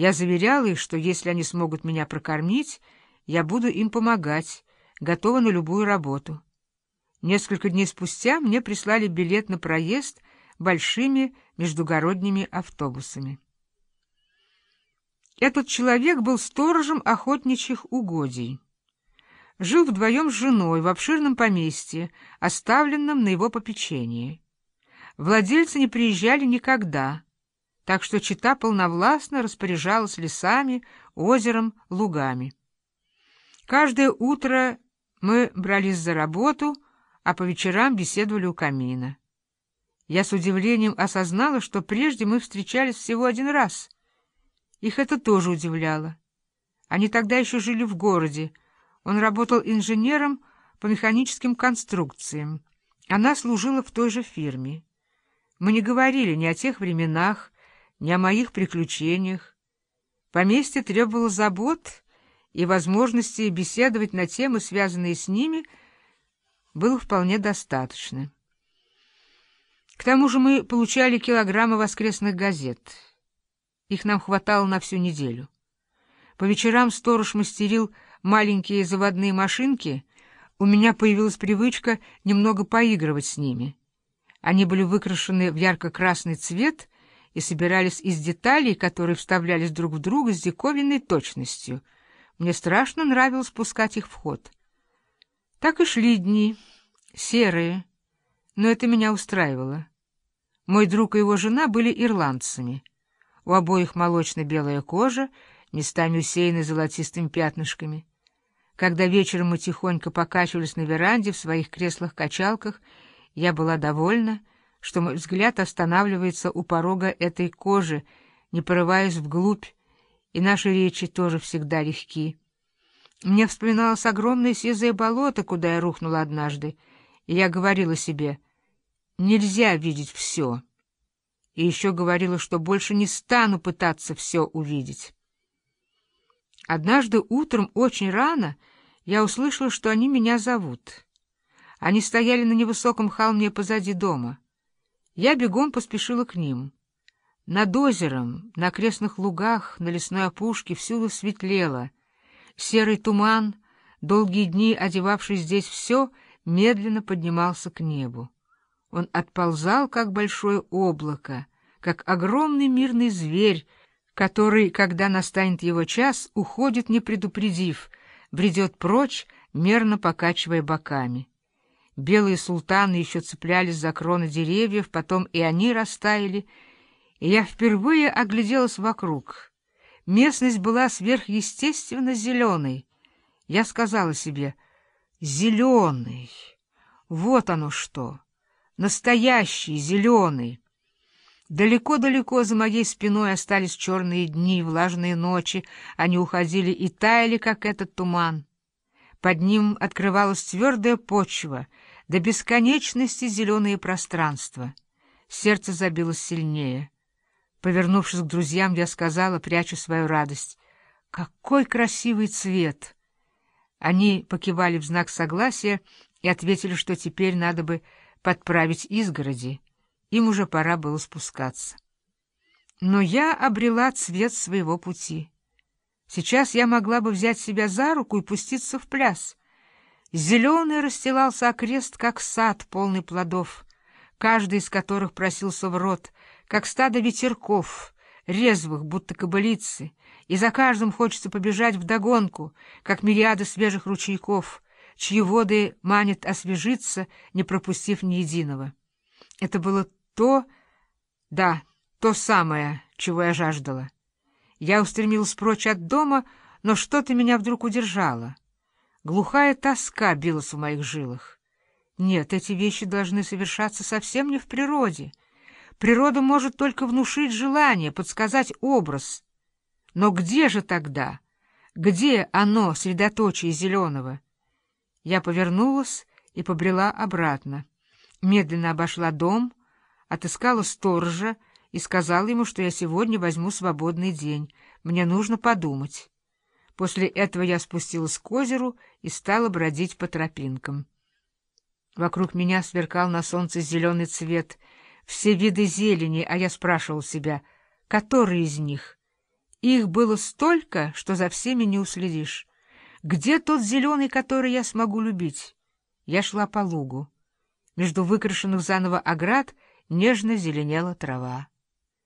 Я заверяла их, что если они смогут меня прокормить, я буду им помогать, готова на любую работу. Несколько дней спустя мне прислали билет на проезд большими междугородними автобусами. Этот человек был сторожем охотничьих угодий. Жил вдвоем с женой в обширном поместье, оставленном на его попечении. Владельцы не приезжали никогда, так что чита полновластно распоряжалась лесами, озером, лугами. Каждое утро мы брались за работу, а по вечерам беседовали у камина. Я с удивлением осознала, что прежде мы встречались всего один раз. Их это тоже удивляло. Они тогда еще жили в городе. Он работал инженером по механическим конструкциям. Она служила в той же фирме. Мы не говорили ни о тех временах, ни о моих приключениях. Поместье требовало забот, и возможности беседовать на темы, связанные с ними, было вполне достаточно. К тому же мы получали килограммы воскресных газет. Их нам хватало на всю неделю. По вечерам сторож мастерил маленькие заводные машинки, у меня появилась привычка немного поигрывать с ними — они были выкрашены в ярко-красный цвет и собирались из деталей, которые вставлялись друг в друга с диковинной точностью. Мне страшно нравилось пускать их в ход. Так и шли дни, серые, но это меня устраивало. Мой друг и его жена были ирландцами. У обоих молочно-белая кожа, местами усеянная золотистыми пятнышками. Когда вечером мы тихонько покачивались на веранде в своих креслах-качалках, я была довольна, что мой взгляд останавливается у порога этой кожи, не порываясь вглубь, и наши речи тоже всегда легки. Мне вспоминалось огромное сизое болото, куда я рухнула однажды, и я говорила себе, нельзя видеть все. И еще говорила, что больше не стану пытаться все увидеть. Однажды утром очень рано я услышала, что они меня зовут. Они стояли на невысоком холме позади дома. Я бегом поспешила к ним. Над озером, на окрестных лугах, на лесной опушке всюду светлело. Серый туман, долгие дни одевавший здесь все, медленно поднимался к небу. Он отползал, как большое облако, как огромный мирный зверь, который, когда настанет его час, уходит, не предупредив, бредет прочь, мерно покачивая боками. Белые султаны еще цеплялись за кроны деревьев, потом и они растаяли, и я впервые огляделась вокруг. Местность была сверхъестественно зеленой. Я сказала себе «Зеленый! Вот оно что! Настоящий зеленый!» Далеко-далеко за моей спиной остались черные дни, влажные ночи. Они уходили и таяли, как этот туман. Под ним открывалась твердая почва — до бесконечности зеленые пространства. Сердце забилось сильнее. Повернувшись к друзьям, я сказала, пряча свою радость, «Какой красивый цвет!» Они покивали в знак согласия и ответили, что теперь надо бы подправить изгороди. Им уже пора было спускаться. Но я обрела цвет своего пути. Сейчас я могла бы взять себя за руку и пуститься в пляс — Зеленый расстилался окрест, как сад, полный плодов, каждый из которых просился в рот, как стадо ветерков, резвых, будто кобылицы, и за каждым хочется побежать вдогонку, как мириады свежих ручейков, чьи воды манит освежиться, не пропустив ни единого. Это было то, да, то самое, чего я жаждала. Я устремилась прочь от дома, но что-то меня вдруг удержало. Глухая тоска билась в моих жилах. Нет, эти вещи должны совершаться совсем не в природе. Природа может только внушить желание, подсказать образ. Но где же тогда? Где оно, средоточие зеленого? Я повернулась и побрела обратно. Медленно обошла дом, отыскала сторожа и сказала ему, что я сегодня возьму свободный день. Мне нужно подумать. После этого я спустилась к озеру и стала бродить по тропинкам. Вокруг меня сверкал на солнце зеленый цвет, все виды зелени, а я спрашивал себя, который из них? Их было столько, что за всеми не уследишь. Где тот зеленый, который я смогу любить? Я шла по лугу. Между выкрашенных заново оград нежно зеленела трава.